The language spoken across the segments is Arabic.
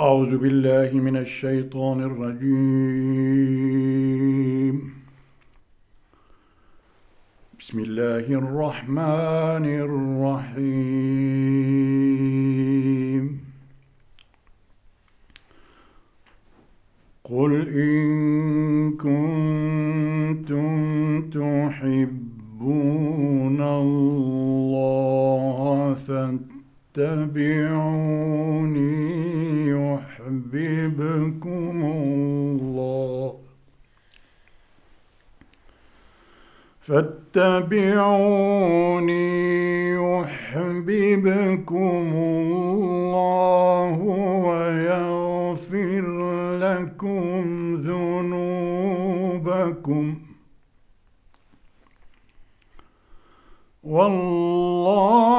أعوذ بالله من الشيطان الرجيم. بسم الله الرحمن الرحيم. قل إن كنتم تحبون الله فاتبعوني يحببكم الله. فاتبعوني يحببكم الله ويغفر لكم ذنوبكم. والله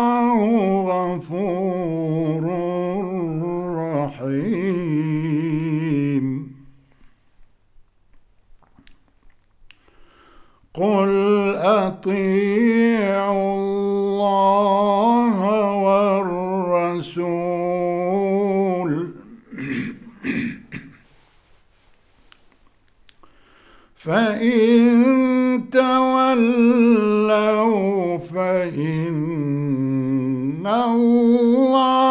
قل اطيعوا الله والرسول فان تولوا فان الله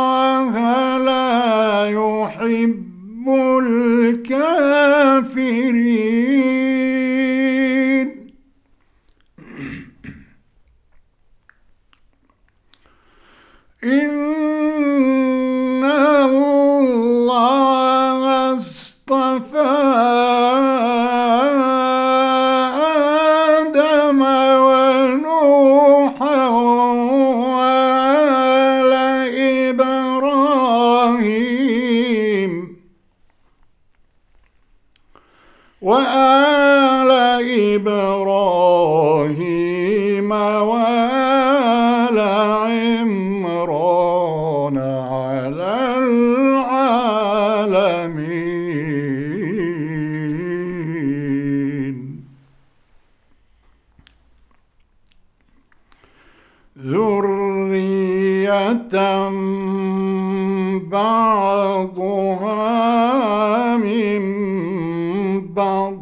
وآل إبراهيم وآل عمران على العالمين. ذرية بعضها من بعض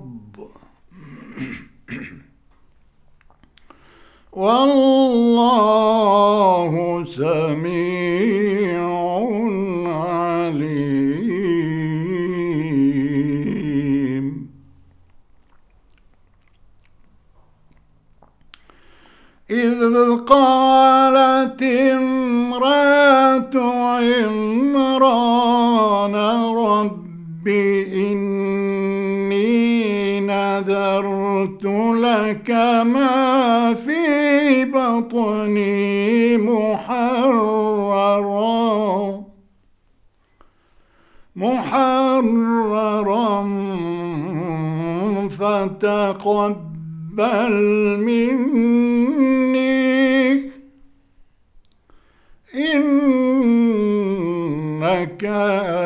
والله سميع عليم. إذ قالت امرأة عمران رب إني نذرت لك ما في بطني محررا. محررا فتقبل مني. إنك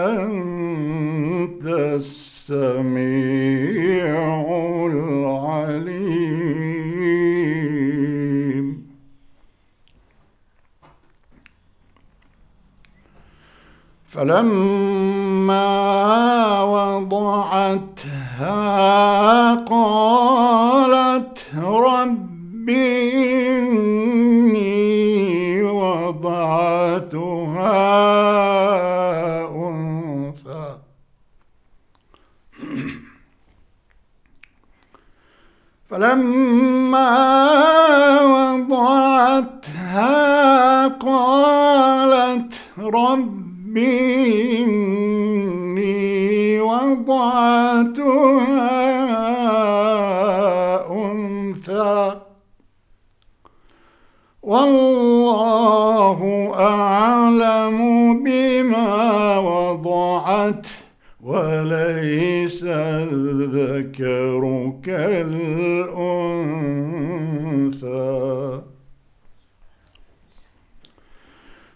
أنت السميع فلما وضعتها قالت رب إني وضعتها أنثى. فلما وضعتها قالت رب إني وضعتها أنثى. والله أعلم بما وضعت وليس الذكر كالأنثى.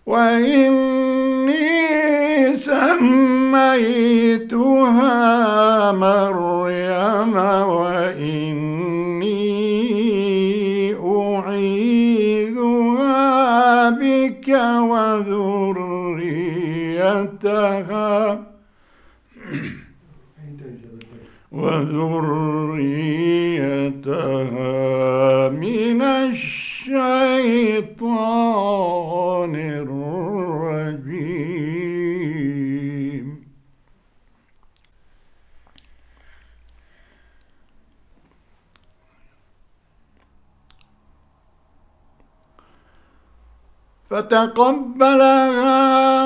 وإني سميتها مريم وإني أعيذها بك وذريتها. وذريتها من الشيطان الرجيم فتقبلها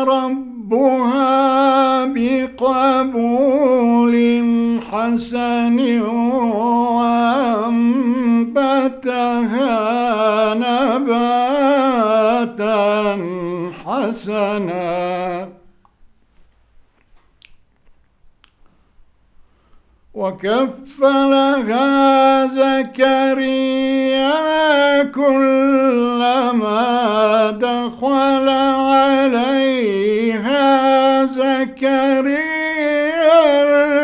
ربها بقبول حسن وأنبتها نباتا حسنا. وكفلها زكريا كلما دخل عليها زكريا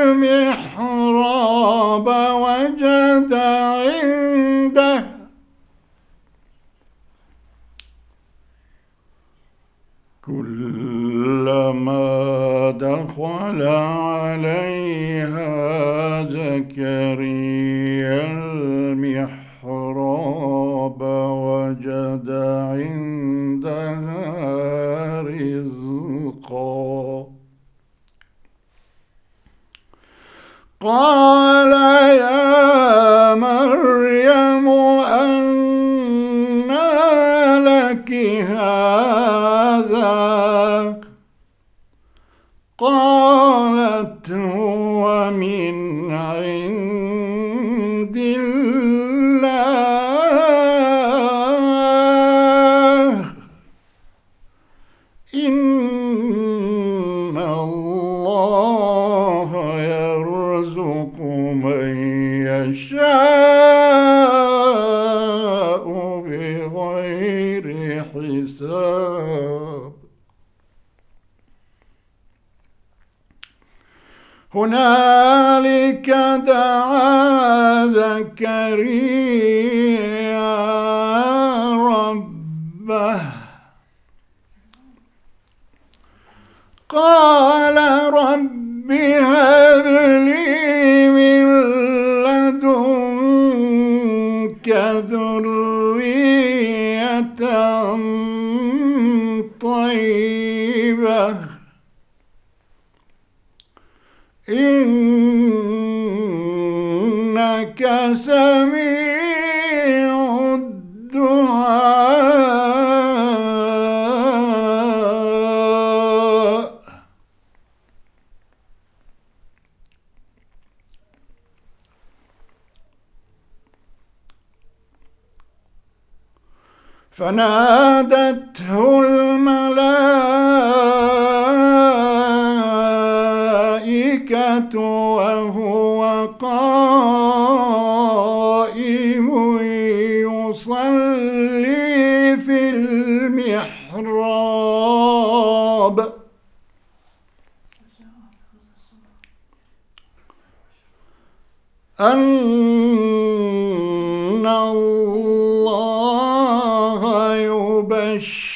المحراب وجد عنده. كلما دخل عليها زكريا المحراب وجد عندها رزقا. قال يا هنالك دعا زكريا ربه. قال رب هب لي من إنك سميع الدعاء. فنادته الملائكة المحراب أن الله يبشرك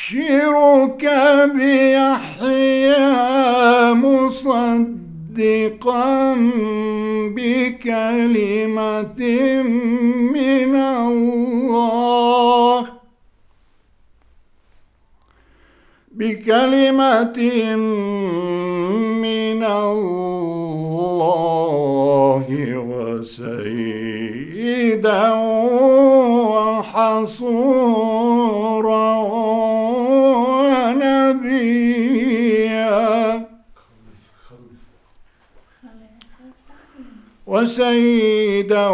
بيحيى مصدقا بكلمة من بكلمة من الله وسيدا وحصورا ونبيا. وسيدا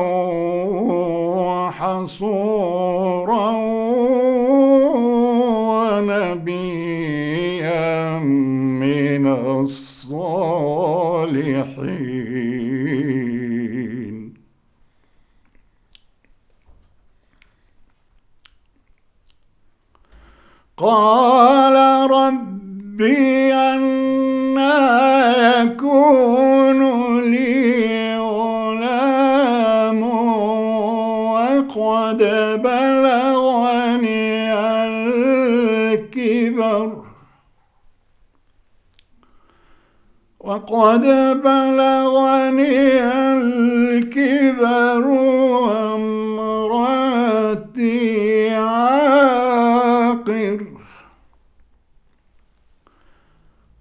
وحصورا الصالحين قال ربي أنا يكون لي وقد بلغني الكبر وامرأتي عاقر.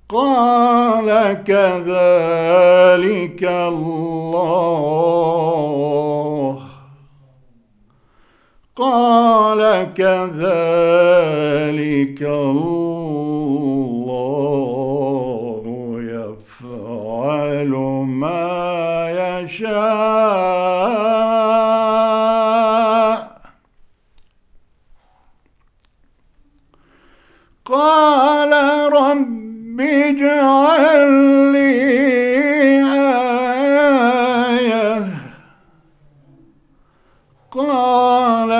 قال كذلك الله. قال كذلك الله. قال رب اجعل لي آية. قال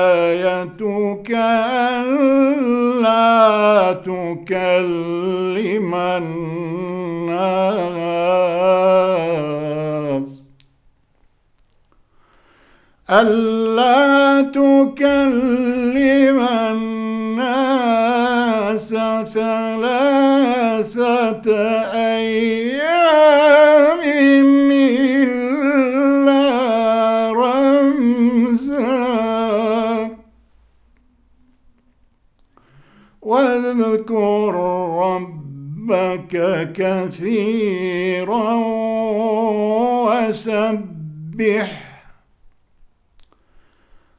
آيتك ألا تكلم الناس. ألا تكلم الناس ثلاثة أيام إلا رمزا. واذكر ربك كثيرا وسبح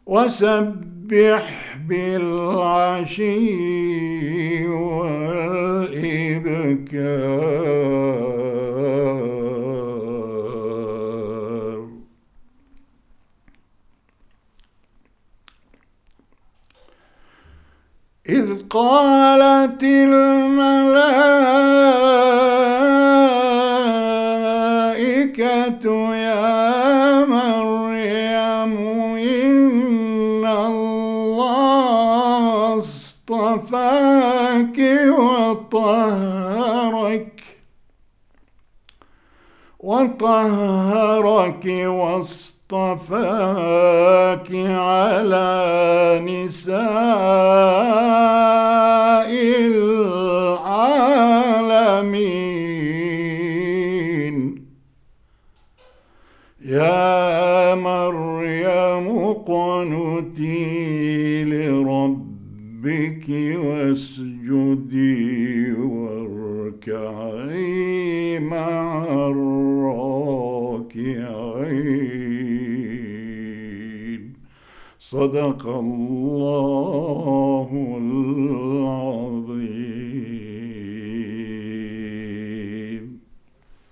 وسبح بالعشي والإبكار. إذ قالت الملائكة اصطفاك وطهرك وطهرك واصطفاك على نساء العالمين. يا مريم اقنتي لربك واسجدي واركعي مع الراكعين. صدق الله العظيم.